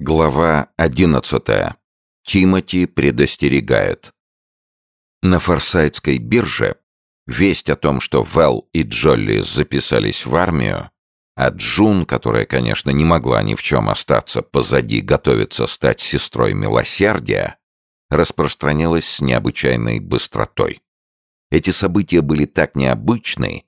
Глава одиннадцатая. Тимоти предостерегает. На Форсайтской бирже весть о том, что Вэл и Джолли записались в армию, а Джун, которая, конечно, не могла ни в чем остаться позади, готовится стать сестрой милосердия, распространилась с необычайной быстротой. Эти события были так необычны,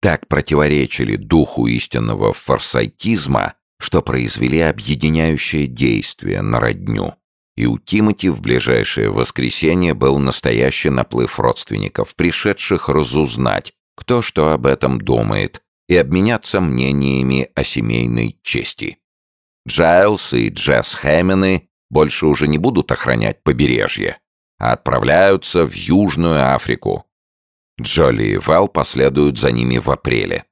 так противоречили духу истинного форсайтизма, что произвели объединяющее действие на родню. И у Тимати в ближайшее воскресенье был настоящий наплыв родственников, пришедших разузнать, кто что об этом думает, и обменяться мнениями о семейной чести. Джайлс и Джесс Хэммены больше уже не будут охранять побережье, а отправляются в Южную Африку. Джоли и Вал последуют за ними в апреле.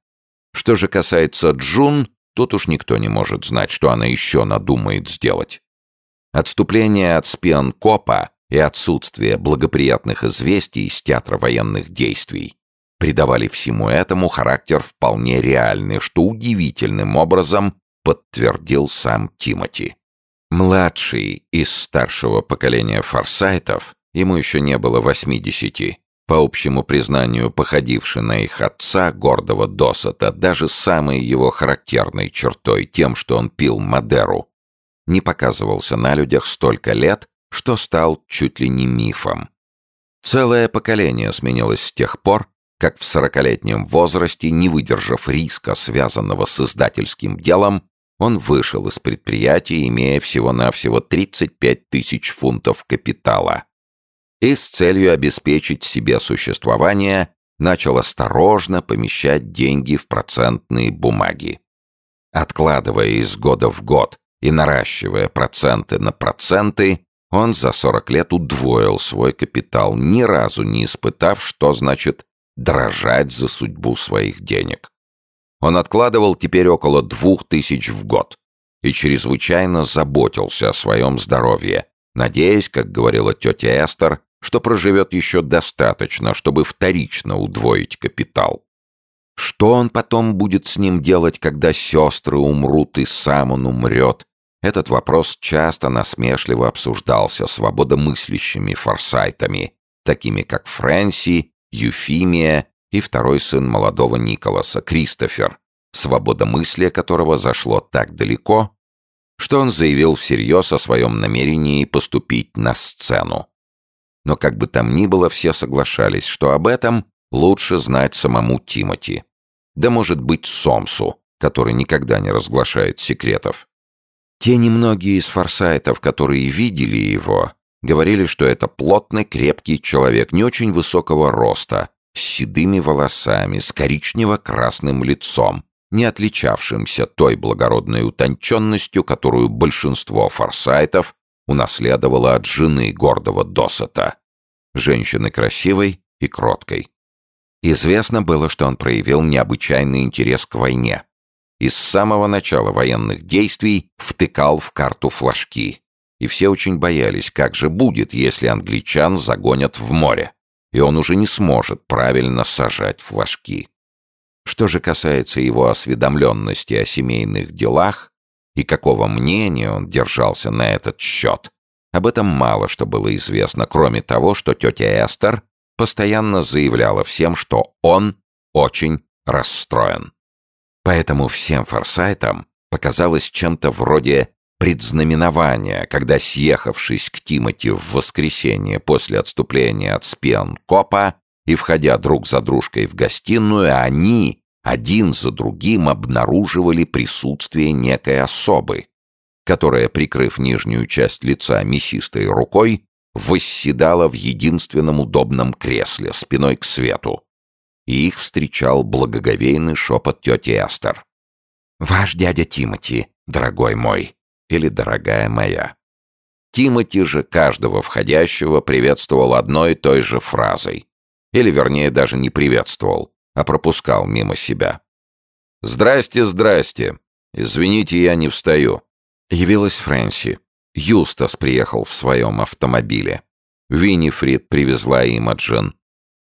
Что же касается Джун, Тут уж никто не может знать, что она еще надумает сделать. Отступление от Спианкопа и отсутствие благоприятных известий из театра военных действий придавали всему этому характер вполне реальный, что удивительным образом подтвердил сам Тимоти. Младший из старшего поколения форсайтов, ему еще не было восьмидесяти, по общему признанию походивший на их отца, гордого досыта, даже самой его характерной чертой, тем, что он пил Мадеру, не показывался на людях столько лет, что стал чуть ли не мифом. Целое поколение сменилось с тех пор, как в сорокалетнем возрасте, не выдержав риска, связанного с издательским делом, он вышел из предприятия, имея всего-навсего 35 тысяч фунтов капитала и с целью обеспечить себе существование начал осторожно помещать деньги в процентные бумаги. Откладывая из года в год и наращивая проценты на проценты, он за 40 лет удвоил свой капитал, ни разу не испытав, что значит дрожать за судьбу своих денег. Он откладывал теперь около двух тысяч в год и чрезвычайно заботился о своем здоровье, надеясь, как говорила тетя Эстер, что проживет еще достаточно, чтобы вторично удвоить капитал. Что он потом будет с ним делать, когда сестры умрут и сам он умрет? Этот вопрос часто насмешливо обсуждался свободомыслящими форсайтами, такими как Фрэнси, Юфимия и второй сын молодого Николаса, Кристофер, свободомыслие которого зашло так далеко, что он заявил всерьез о своем намерении поступить на сцену. Но как бы там ни было, все соглашались, что об этом лучше знать самому Тимоти. Да может быть Сомсу, который никогда не разглашает секретов. Те немногие из форсайтов, которые видели его, говорили, что это плотный, крепкий человек, не очень высокого роста, с седыми волосами, с коричнево-красным лицом, не отличавшимся той благородной утонченностью, которую большинство форсайтов унаследовала от жены гордого досыта, женщины красивой и кроткой. Известно было, что он проявил необычайный интерес к войне. И с самого начала военных действий втыкал в карту флажки. И все очень боялись, как же будет, если англичан загонят в море, и он уже не сможет правильно сажать флажки. Что же касается его осведомленности о семейных делах, и какого мнения он держался на этот счет. Об этом мало что было известно, кроме того, что тетя Эстер постоянно заявляла всем, что он очень расстроен. Поэтому всем форсайтам показалось чем-то вроде предзнаменования, когда, съехавшись к Тимати в воскресенье после отступления от Спиан-Копа и входя друг за дружкой в гостиную, они, один за другим обнаруживали присутствие некой особы, которая, прикрыв нижнюю часть лица мясистой рукой, восседала в единственном удобном кресле спиной к свету. И их встречал благоговейный шепот тети Эстер. «Ваш дядя Тимати, дорогой мой, или дорогая моя». Тимати же каждого входящего приветствовал одной и той же фразой. Или, вернее, даже не приветствовал, а пропускал мимо себя. «Здрасте, здрасте. Извините, я не встаю». Явилась Фрэнси. Юстас приехал в своем автомобиле. Винифрид привезла Имаджин.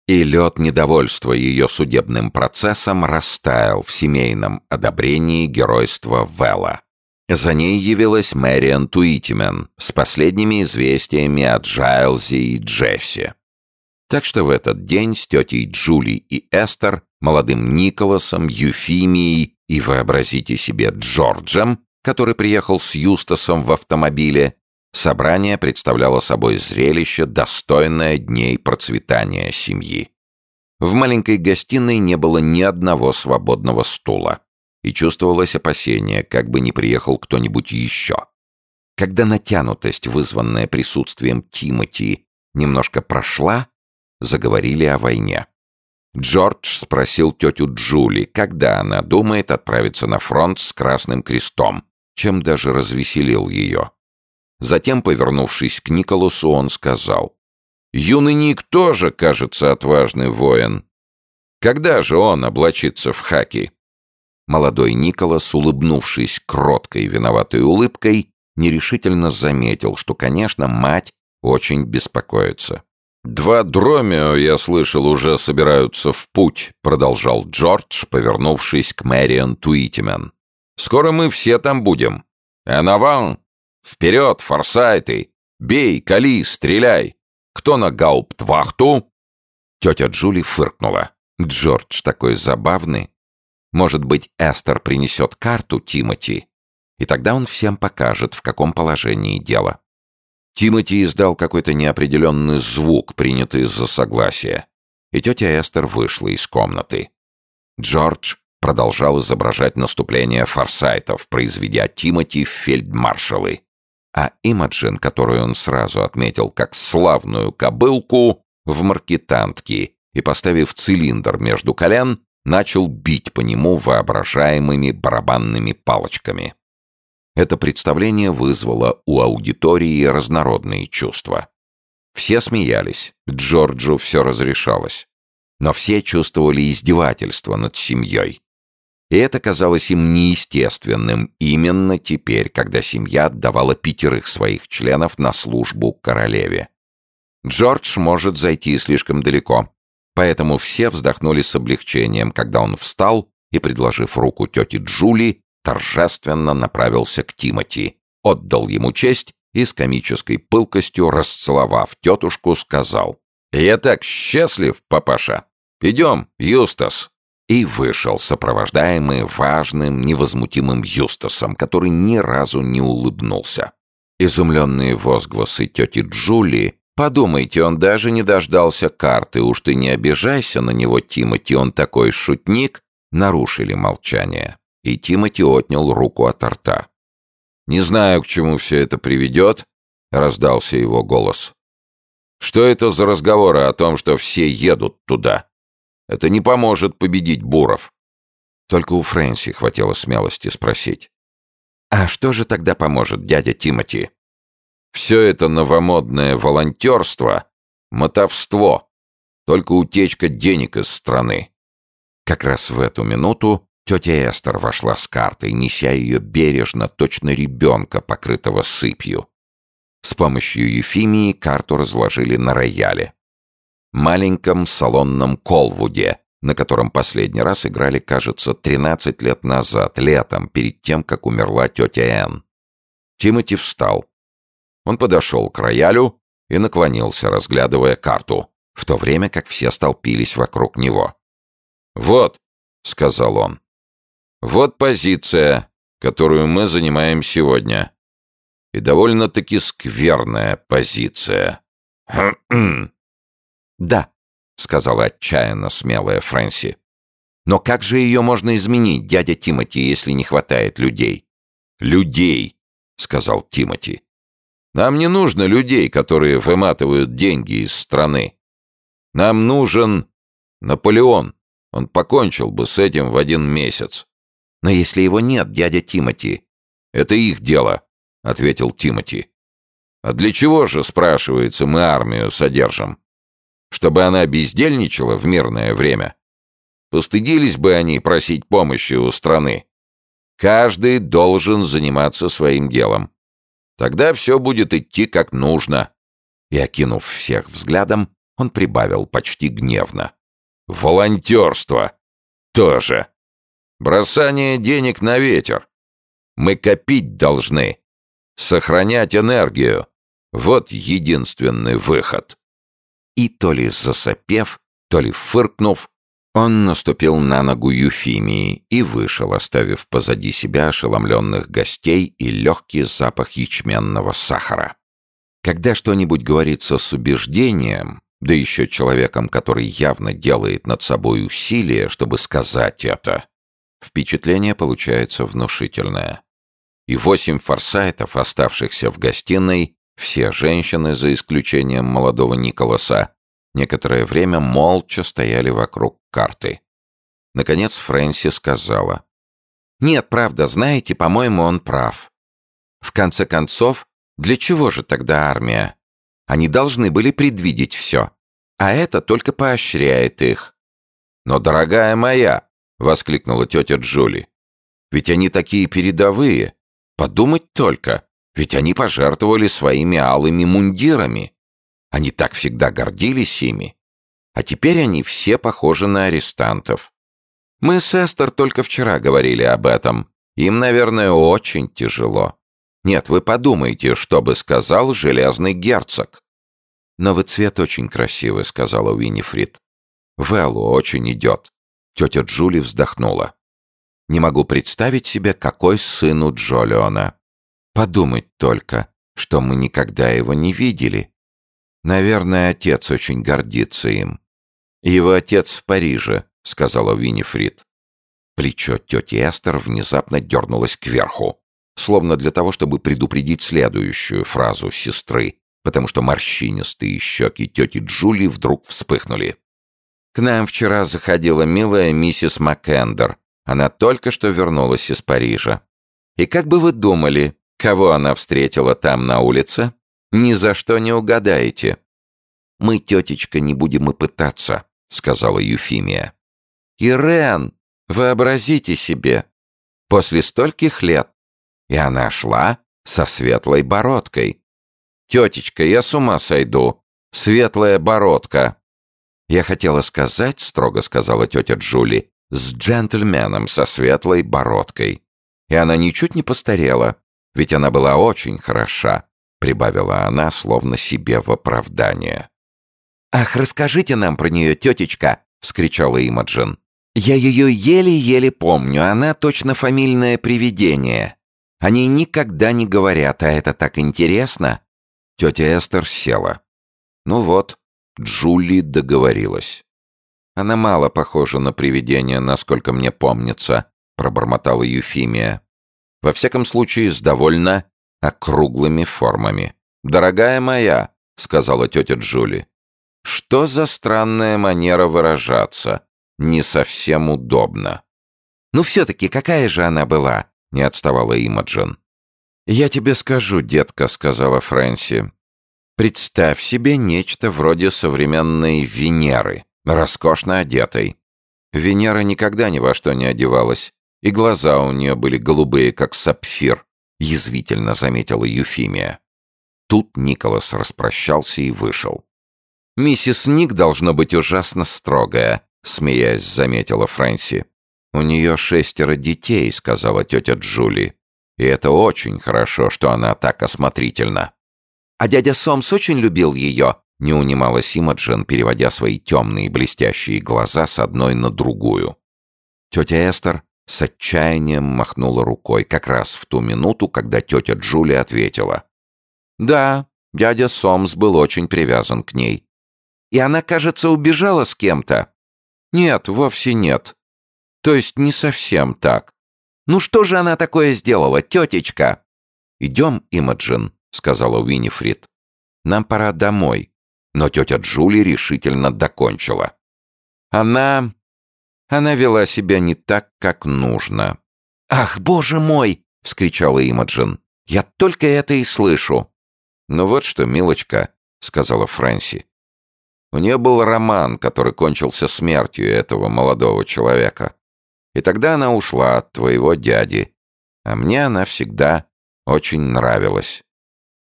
И лед недовольства ее судебным процессом растаял в семейном одобрении геройства Вэлла. За ней явилась Мэриан Туитимен с последними известиями о Джайлзе и Джесси. Так что в этот день с тетей Джули и Эстер, молодым Николасом, Юфимией и, вообразите себе, Джорджем, который приехал с Юстасом в автомобиле, собрание представляло собой зрелище, достойное дней процветания семьи. В маленькой гостиной не было ни одного свободного стула, и чувствовалось опасение, как бы не приехал кто-нибудь еще. Когда натянутость, вызванная присутствием Тимоти, немножко прошла, заговорили о войне. Джордж спросил тетю Джули, когда она думает отправиться на фронт с Красным Крестом, чем даже развеселил ее. Затем, повернувшись к Николасу, он сказал, «Юный Ник тоже, кажется, отважный воин. Когда же он облачится в хаки?» Молодой Николас, улыбнувшись кроткой виноватой улыбкой, нерешительно заметил, что, конечно, мать очень беспокоится. «Два Дромео, я слышал, уже собираются в путь», — продолжал Джордж, повернувшись к Мэриан Туитимен. «Скоро мы все там будем. Энаван! Вперед, форсайты! Бей, кали, стреляй! Кто на гауптвахту?» Тетя Джули фыркнула. «Джордж такой забавный. Может быть, Эстер принесет карту Тимати, и тогда он всем покажет, в каком положении дело». Тимоти издал какой-то неопределенный звук, принятый за согласие, и тетя Эстер вышла из комнаты. Джордж продолжал изображать наступление форсайтов, произведя Тимоти в фельдмаршалы. А Имаджин, которую он сразу отметил как славную кобылку, в маркетантки и, поставив цилиндр между колен, начал бить по нему воображаемыми барабанными палочками. Это представление вызвало у аудитории разнородные чувства. Все смеялись, Джорджу все разрешалось. Но все чувствовали издевательство над семьей. И это казалось им неестественным именно теперь, когда семья отдавала пятерых своих членов на службу королеве. Джордж может зайти слишком далеко, поэтому все вздохнули с облегчением, когда он встал и, предложив руку тете Джули, торжественно направился к Тимати, отдал ему честь и с комической пылкостью, расцеловав тетушку, сказал «Я так счастлив, папаша! Идем, Юстас!» И вышел, сопровождаемый важным, невозмутимым Юстасом, который ни разу не улыбнулся. Изумленные возгласы тети Джули Подумайте, он даже не дождался карты, уж ты не обижайся на него, Тимати, он такой шутник, нарушили молчание и Тимати отнял руку от рта. «Не знаю, к чему все это приведет», — раздался его голос. «Что это за разговоры о том, что все едут туда? Это не поможет победить Буров». Только у Фрэнси хватило смелости спросить. «А что же тогда поможет дядя Тимати?» «Все это новомодное волонтерство — мотовство, только утечка денег из страны». Как раз в эту минуту Тетя Эстер вошла с картой, неся ее бережно, точно ребенка, покрытого сыпью. С помощью Ефимии карту разложили на рояле. Маленьком салонном Колвуде, на котором последний раз играли, кажется, 13 лет назад, летом, перед тем, как умерла тетя Энн. Тимоти встал. Он подошел к роялю и наклонился, разглядывая карту, в то время как все столпились вокруг него. «Вот», — сказал он, вот позиция, которую мы занимаем сегодня. И довольно-таки скверная позиция. «Да», — сказала отчаянно смелая Фрэнси. «Но как же ее можно изменить, дядя Тимати, если не хватает людей?» «Людей», — сказал Тимати. «Нам не нужно людей, которые выматывают деньги из страны. Нам нужен Наполеон. Он покончил бы с этим в один месяц. Но если его нет, дядя Тимати, это их дело, ответил Тимати. А для чего же, спрашивается, мы армию содержим? Чтобы она бездельничала в мирное время? Постыдились бы они просить помощи у страны. Каждый должен заниматься своим делом. Тогда все будет идти как нужно. И, окинув всех взглядом, он прибавил почти гневно. Волонтерство! Тоже. Бросание денег на ветер. Мы копить должны. Сохранять энергию. Вот единственный выход. И то ли засопев, то ли фыркнув, он наступил на ногу Юфимии и вышел, оставив позади себя ошеломленных гостей и легкий запах ячменного сахара. Когда что-нибудь говорится с убеждением, да еще человеком, который явно делает над собой усилия, чтобы сказать это, впечатление получается внушительное. И восемь форсайтов, оставшихся в гостиной, все женщины, за исключением молодого Николаса, некоторое время молча стояли вокруг карты. Наконец Фрэнси сказала. «Нет, правда, знаете, по-моему, он прав. В конце концов, для чего же тогда армия? Они должны были предвидеть все, а это только поощряет их». «Но, дорогая моя!» — воскликнула тетя Джули. «Ведь они такие передовые. Подумать только!» Ведь они пожертвовали своими алыми мундирами. Они так всегда гордились ими. А теперь они все похожи на арестантов. Мы с Эстер только вчера говорили об этом. Им, наверное, очень тяжело. Нет, вы подумайте, что бы сказал железный герцог. «Новый цвет очень красивый», — сказала Уинифрид. «Вэллу очень идет». Тетя Джули вздохнула. «Не могу представить себе, какой сын у Джолиона. Подумать только, что мы никогда его не видели. Наверное, отец очень гордится им. Его отец в Париже, сказала Винифрид. Плечо тети Эстер внезапно дернулось кверху, словно для того, чтобы предупредить следующую фразу сестры, потому что морщинистые щеки тети Джули вдруг вспыхнули. «К нам вчера заходила милая миссис Маккендер. Она только что вернулась из Парижа. И как бы вы думали, Кого она встретила там на улице? Ни за что не угадаете. «Мы, тетечка, не будем и пытаться», — сказала Юфимия. «Ирен, вообразите себе! После стольких лет!» И она шла со светлой бородкой. «Тетечка, я с ума сойду! Светлая бородка!» «Я хотела сказать», — строго сказала тетя Джули, «с джентльменом со светлой бородкой». И она ничуть не постарела, ведь она была очень хороша», — прибавила она, словно себе в оправдание. «Ах, расскажите нам про нее, тетечка!» — вскричала Имаджин. «Я ее еле-еле помню, она точно фамильное привидение. О ней никогда не говорят, а это так интересно!» Тетя Эстер села. «Ну вот, Джули договорилась». «Она мало похожа на привидение, насколько мне помнится», — пробормотала Юфимия. Во всяком случае, с довольно округлыми формами. «Дорогая моя», — сказала тетя Джули, — «что за странная манера выражаться? Не совсем удобно». «Ну все-таки какая же она была?» — не отставала Имаджин. «Я тебе скажу, детка», — сказала Фрэнси. «Представь себе нечто вроде современной Венеры, роскошно одетой. Венера никогда ни во что не одевалась, и глаза у нее были голубые, как сапфир, язвительно заметила Юфимия. Тут Николас распрощался и вышел. «Миссис Ник должно быть ужасно строгая», — смеясь заметила Фрэнси. «У нее шестеро детей», — сказала тетя Джули. «И это очень хорошо, что она так осмотрительна». «А дядя Сомс очень любил ее», — не унималась Имаджин, переводя свои темные блестящие глаза с одной на другую. Тетя Эстер с отчаянием махнула рукой, как раз в ту минуту, когда тетя Джули ответила. «Да, дядя Сомс был очень привязан к ней. И она, кажется, убежала с кем-то?» «Нет, вовсе нет. То есть не совсем так. Ну что же она такое сделала, тетечка?» «Идем, Имаджин», — сказала Уинифрид. «Нам пора домой». Но тетя Джули решительно докончила. «Она она вела себя не так, как нужно. «Ах, боже мой!» — вскричала Имаджин. «Я только это и слышу!» «Ну вот что, милочка», — сказала Фрэнси. У нее был роман, который кончился смертью этого молодого человека. И тогда она ушла от твоего дяди. А мне она всегда очень нравилась.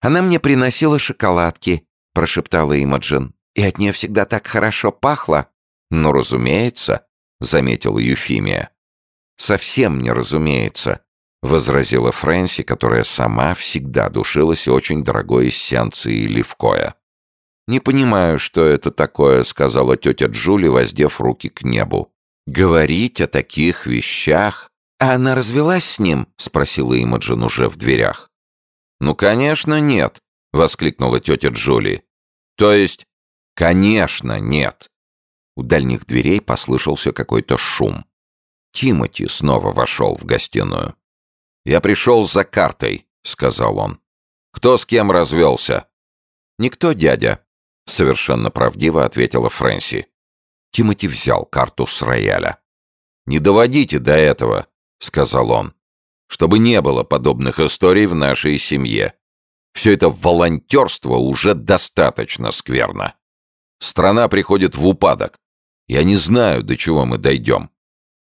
«Она мне приносила шоколадки», — прошептала Имаджин. «И от нее всегда так хорошо пахло». «Ну, разумеется», заметила Юфимия. «Совсем не разумеется. возразила Фрэнси, которая сама всегда душилась очень дорогой эссенцией левкоя. «Не понимаю, что это такое», — сказала тетя Джули, воздев руки к небу. «Говорить о таких вещах...» «А она развелась с ним?» — спросила Имаджин уже в дверях. «Ну, конечно, нет», — воскликнула тетя Джули. «То есть, конечно, нет». У дальних дверей послышался какой-то шум. Тимоти снова вошел в гостиную. «Я пришел за картой», — сказал он. «Кто с кем развелся?» «Никто, дядя», — совершенно правдиво ответила Фрэнси. Тимоти взял карту с рояля. «Не доводите до этого», — сказал он, «чтобы не было подобных историй в нашей семье. Все это волонтерство уже достаточно скверно. Страна приходит в упадок. Я не знаю, до чего мы дойдем».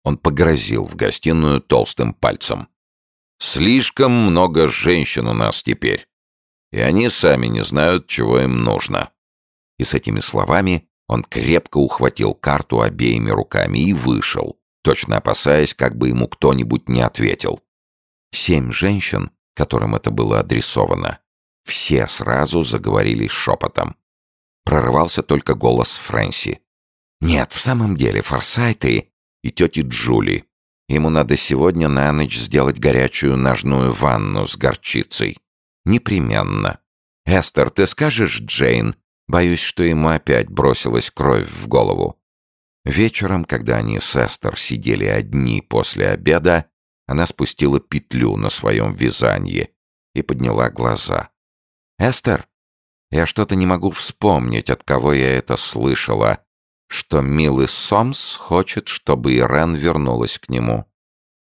Он погрозил в гостиную толстым пальцем. «Слишком много женщин у нас теперь, и они сами не знают, чего им нужно». И с этими словами он крепко ухватил карту обеими руками и вышел, точно опасаясь, как бы ему кто-нибудь не ответил. Семь женщин, которым это было адресовано, все сразу заговорили шепотом. Прорывался только голос Фрэнси. «Нет, в самом деле, Форсайты и тети Джули. Ему надо сегодня на ночь сделать горячую ножную ванну с горчицей. Непременно. Эстер, ты скажешь Джейн, Боюсь, что ему опять бросилась кровь в голову. Вечером, когда они с Эстер сидели одни после обеда, она спустила петлю на своем вязанье и подняла глаза. «Эстер, я что-то не могу вспомнить, от кого я это слышала, что милый Сомс хочет, чтобы Ирен вернулась к нему.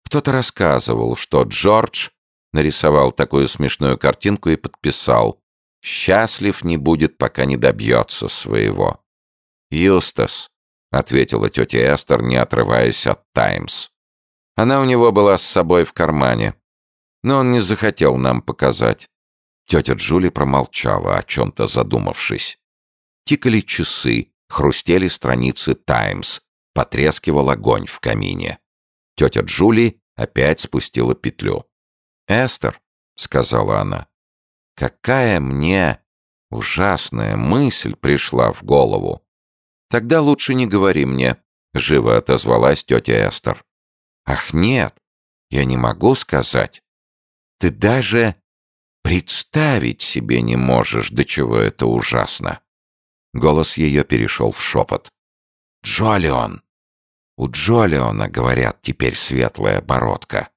Кто-то рассказывал, что Джордж нарисовал такую смешную картинку и подписал Счастлив не будет, пока не добьется своего. «Юстас», — ответила тетя Эстер, не отрываясь от «Таймс». Она у него была с собой в кармане, но он не захотел нам показать. Тетя Джули промолчала, о чем-то задумавшись. Тикали часы, хрустели страницы «Таймс», потрескивал огонь в камине. Тетя Джули опять спустила петлю. «Эстер», — сказала она, Какая мне ужасная мысль пришла в голову. Тогда лучше не говори мне, живо отозвалась тетя Эстер. Ах, нет, я не могу сказать. Ты даже представить себе не можешь, до чего это ужасно. Голос ее перешел в шепот. Джолион! У Джолиона, говорят, теперь светлая бородка.